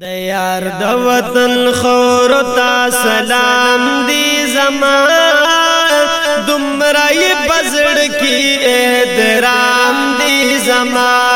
دیار د وطن خور تا سلام دی زمان. دمرائی بزڑ کی احترام دی زمان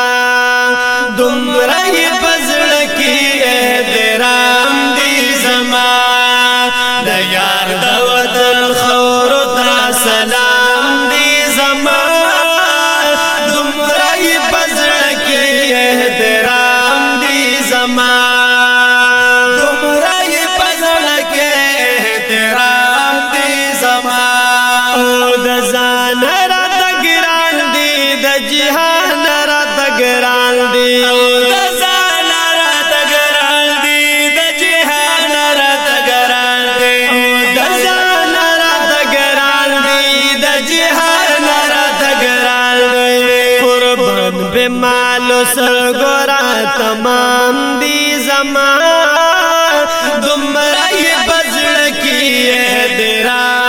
را تګران دی. قربان به مال سرګورا تمام دی زمان. دمرائی بزڑ کی احترام دی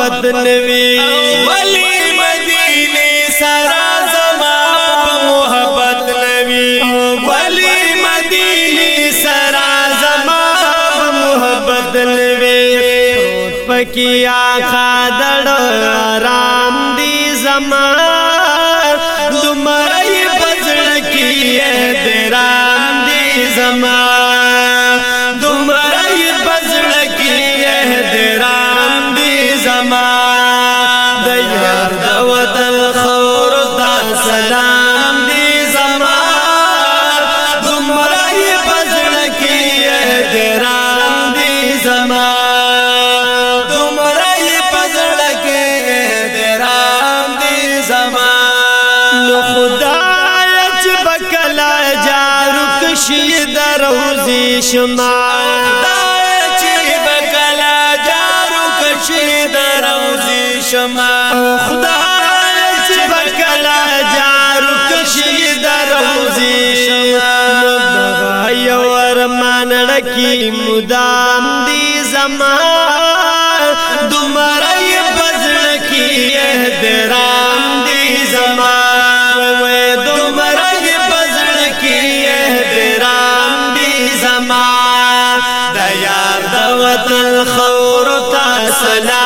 محبت نوی ولی مدینی سرا زمان محبت نوی. ولی مدینی سرا زمان محبت نوی. پکی آخا دڑ آرام دی زمان. دمرائی بزڑ کی احترام دی زمان. چی دروزی شما جارو خدای چې بکلا جارو کشي دروزي شما یو ورمان لکی مدام دی زمان دمرای بزړکی احترام الخور تا سلام.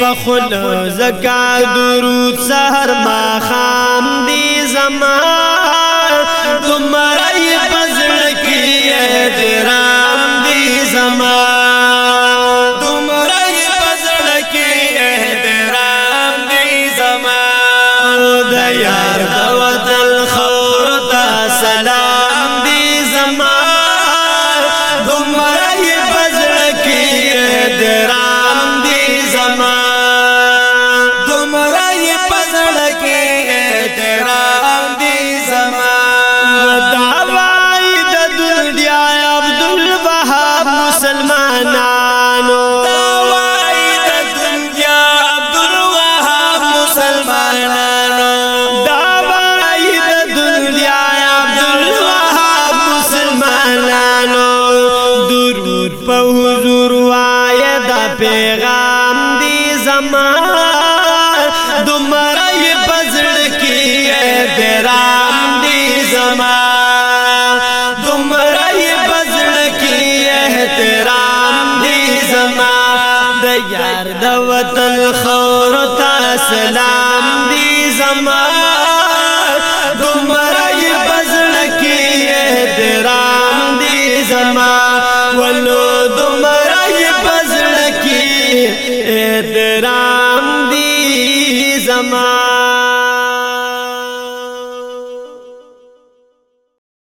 پخل زکا درود سحر ما خام دی زمان. تمہاری بزر کی احترام دی زمان. تمہاری بزر کی احترام دی زمان. دیار دوت پیغام دی زمان دمرای پزڑ کی احترام دی زمان دمرای پزڑ کی احترام دی زمان دیار دوت الخورتا سلام دی زمان دمرای پزڑ کی احترام دی زمان ولو